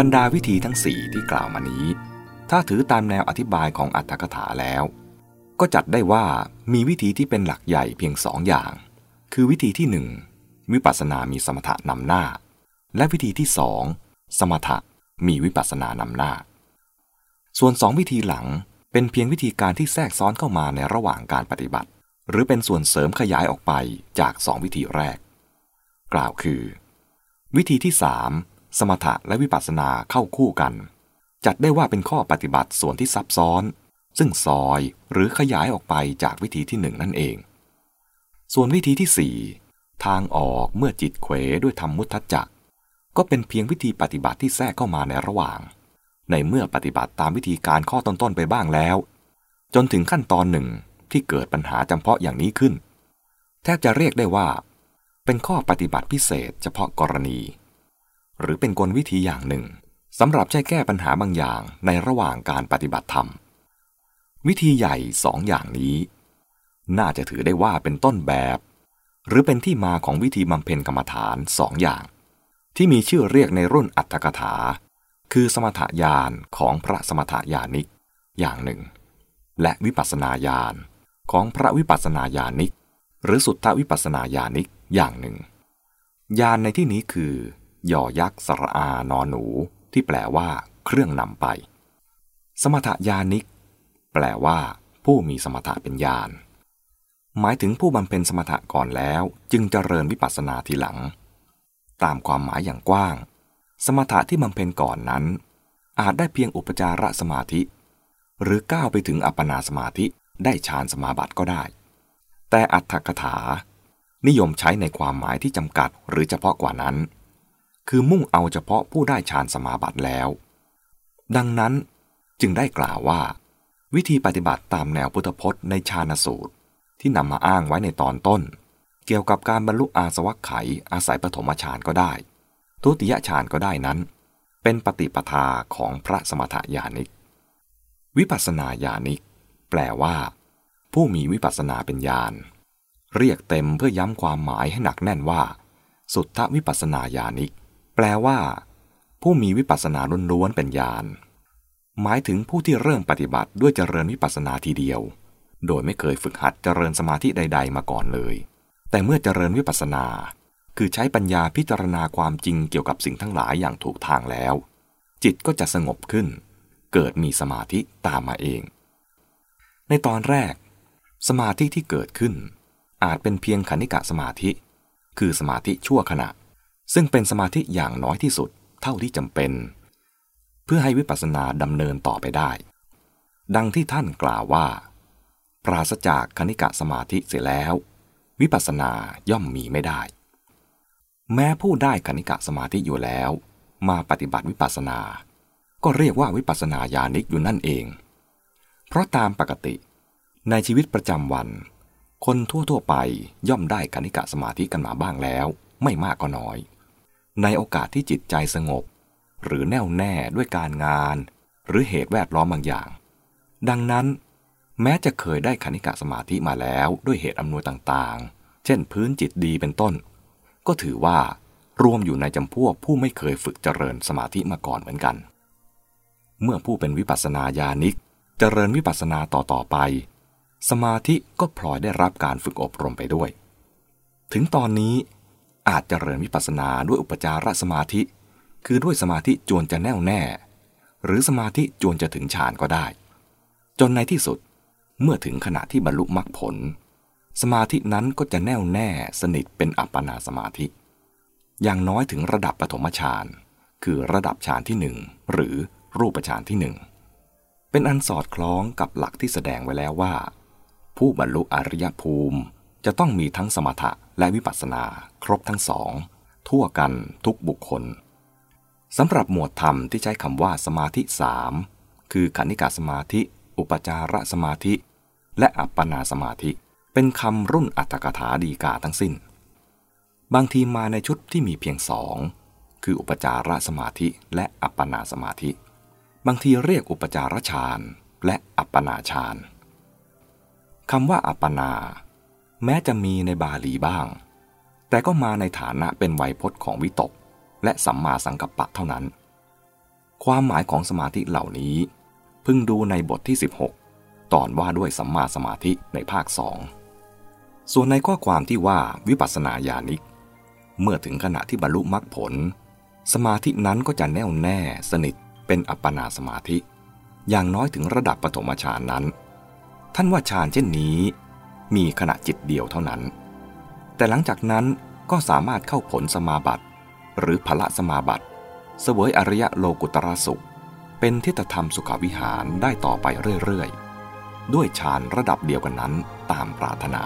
บรรดาวิธีทั้งสี่ที่กล่าวมานี้ ถ้าถือตามแนวอธิบายของอัตถกถาแล้ว ก็จัดได้ว่ามีวิธีที่เป็นหลักใหญ่เพียงสองอย่าง คือวิธีที่หนึ่งวิปัสสนามีสมถะนำหน้า และวิธีที่สองสมถะมีวิปัสสนานำหน้า ส่วนสองวิธีหลังเป็นเพียงวิธีการที่แทรกซ้อนเข้ามาในระหว่างการปฏิบัติ หรือเป็นส่วนเสริมขยายออกไปจากสองวิธีแรก กล่าวคือ วิธีที่สาม สมถะและวิปัสสนาเข้าคู่กัน จัดได้ว่าเป็นข้อปฏิบัติส่วนที่ซับซ้อน ซึ่งซอยหรือขยายออกไปจากวิธีที่หนึ่งนั่นเอง ส่วนวิธีที่สี่ทางออกเมื่อจิตเขวด้วยธรรมมุทัจจะก็เป็นเพียงวิธีปฏิบัติที่แทรกเข้ามาในระหว่าง ในเมื่อปฏิบัติตามวิธีการข้อต้นๆไปบ้างแล้ว จนถึงขั้นตอนหนึ่งที่เกิดปัญหาจำเพาะอย่างนี้ขึ้น แทบจะเรียกได้ว่า เป็นข้อปฏิบัติพิเศษเฉพาะกรณี หรือเป็นกลวิธีอย่างหนึ่งสำหรับใช้แก้ปัญหาบางอย่างในระหว่างการปฏิบัติธรรม วิธีใหญ่สองอย่างนี้ น่าจะถือได้ว่าเป็นต้นแบบ หรือเป็นที่มาของวิธีบำเพ็ญกรรมฐานสองอย่าง ที่มีชื่อเรียกในรุ่นอัตถกถา คือสมถญาณของพระสมถญาณิก อย่างหนึ่ง และวิปัสสนาญาณของพระวิปัสสนาญาณิก หรือสุทธวิปัสนาญาณิกอย่างหนึ่งญาณในที่นี้คือ ยอยักษ์สระอานอนหนู ที่แปลว่า เครื่องนำไป สมถญาณิก แปลว่า ผู้มีสมถะเป็นญาณหมายถึงผู้บำเพ็ญสมถะก่อนแล้ว จึงเจริญวิปัสสนาทีหลัง ตามความหมายอย่างกว้าง สมถะที่บำเพ็ญก่อนนั้น อาจได้เพียงอุปจารสมาธิ หรือก้าวไปถึงอัปปนาสมาธิได้ฌานสมาบัติก็ได้ แต่อัตถกถา นิยมใช้ในความหมายที่จำกัดหรือเฉพาะกว่านั้น คือมุ่งเอาเฉพาะผู้ได้ฌานสมาบัติแล้ว ดังนั้นจึงได้กล่าวว่า วิธีปฏิบัติตามแนวพุทธพจน์ในฌานสูตร ที่นำมาอ้างไว้ในตอนต้น เกี่ยวกับการบรรลุอาสวัคไขอาศัยปฐมฌานก็ได้ ทุติยฌานก็ได้นั้น เป็นปฏิปทาของพระสมถญาณิก วิปัสสนาญาณิก แปลว่า ผู้มีวิปัสสนาเป็นญาณเรียกเต็มเพื่อย้ำความหมายให้หนักแน่นว่า สุทธวิปัสสนาญาณิก แปลว่า ผู้มีวิปัสสนาล้วนๆเป็นญาณหมายถึงผู้ที่เริ่มปฏิบัติด้วยเจริญวิปัสนาทีเดียว โดยไม่เคยฝึกหัดเจริญสมาธิใด ๆ มาก่อนเลย แต่เมื่อเจริญวิปัสสนา คือใช้ปัญญาพิจารณาความจริงเกี่ยวกับสิ่งทั้งหลายอย่างถูกทางแล้ว จิตก็จะสงบขึ้น เกิดมีสมาธิตามมาเอง ในตอนแรก สมาธิที่เกิดขึ้น อาจเป็นเพียงขณิกะสมาธิ คือสมาธิชั่วขณะ ซึ่งเป็นสมาธิอย่างน้อยที่สุดเท่าที่จำเป็น เพื่อให้วิปัสสนาดำเนินต่อไปได้ ดังที่ท่านกล่าวว่า ปราศจากคณิกะสมาธิเสียแล้ว วิปัสสนาย่อมมีไม่ได้ แม้ผู้ได้คณิกะสมาธิอยู่แล้ว มาปฏิบัติวิปัสสนา ก็เรียกว่าวิปัสสนาญาณิกอยู่นั่นเอง เพราะตามปกติ ในชีวิตประจำวัน คนทั่วๆไปย่อมได้คณิกะสมาธิกันมาบ้างแล้ว ไม่มากก็น้อย ในโอกาสที่จิตใจสงบ หรือแน่วแน่ด้วยการงาน หรือเหตุแวดล้อมบางอย่าง ดังนั้น แม้จะเคยได้คณิกะสมาธิมาแล้วด้วยเหตุอำนวยต่างๆ เช่นพื้นจิตดีเป็นต้น ก็ถือว่ารวมอยู่ในจำพวกผู้ไม่เคยฝึกเจริญสมาธิมาก่อนเหมือนกัน เมื่อผู้เป็นวิปัสสนาญาณิก เจริญวิปัสสนาต่อๆไป สมาธิก็พลอยได้รับการฝึกอบรมไปด้วย ถึงตอนนี้ อาจเจริญวิปัสสนาด้วยอุปจารสมาธิ คือด้วยสมาธิจวนจะแน่วแน่ หรือสมาธิจวนจะถึงฌานก็ได้ จนในที่สุดเมื่อถึงขณะที่บรรลุมรรคผล สมาธินั้นก็จะแน่วแน่สนิทเป็นอัปปนาสมาธิ อย่างน้อยถึงระดับปฐมฌานคือระดับฌานที่หนึ่งหรือรูปฌานที่หนึ่งเป็นอันสอดคล้องกับหลักที่แสดงไว้แล้วว่า ผู้บรรลุอริยภูมิ จะต้องมีทั้งสมถะและวิปัสสนาครบทั้งสอง ทั่วกันทุกบุคคลสำหรับหมวดธรรมที่ใช้คำว่าสมาธิสามคือขันธิกาสมาธิ อุปจารสมาธิ และอัปปนาสมาธิ เป็นคำรุ่นอัตถกถาดีกาทั้งสิ้น บางทีมาในชุดที่มีเพียงสองคืออุปจารสมาธิและอัปปนาสมาธิ บางทีเรียกอุปจารฌานและอัปปนาฌานคำว่าอัปปนา แม้จะมีในบาลีบ้าง แต่ก็มาในฐานะเป็นไวยพจน์ของวิตก และสัมมาสังกัปปะเท่านั้น ความหมายของสมาธิเหล่านี้ พึงดูในบทที่ 16 ตอนว่าด้วยสัมมาสมาธิในภาคสองส่วนในข้อความที่ว่าวิปัสสนาญาณิก เมื่อถึงขณะที่บรรลุมรรคผล สมาธินั้นก็จะแน่วแน่สนิทเป็นอัปปนาสมาธิ อย่างน้อยถึงระดับปฐมฌานนั้น ท่านว่าฌานเช่นนี้ มีขณะจิตเดียวเท่านั้น แต่หลังจากนั้นก็สามารถเข้าผลสมาบัติ หรือพละสมาบัติเสวยอริยโลกุตระสุข เป็นทิฏฐธรรมสุขวิหารได้ต่อไปเรื่อย ๆ ด้วยฌานระดับเดียวกันนั้นตามปรารถนา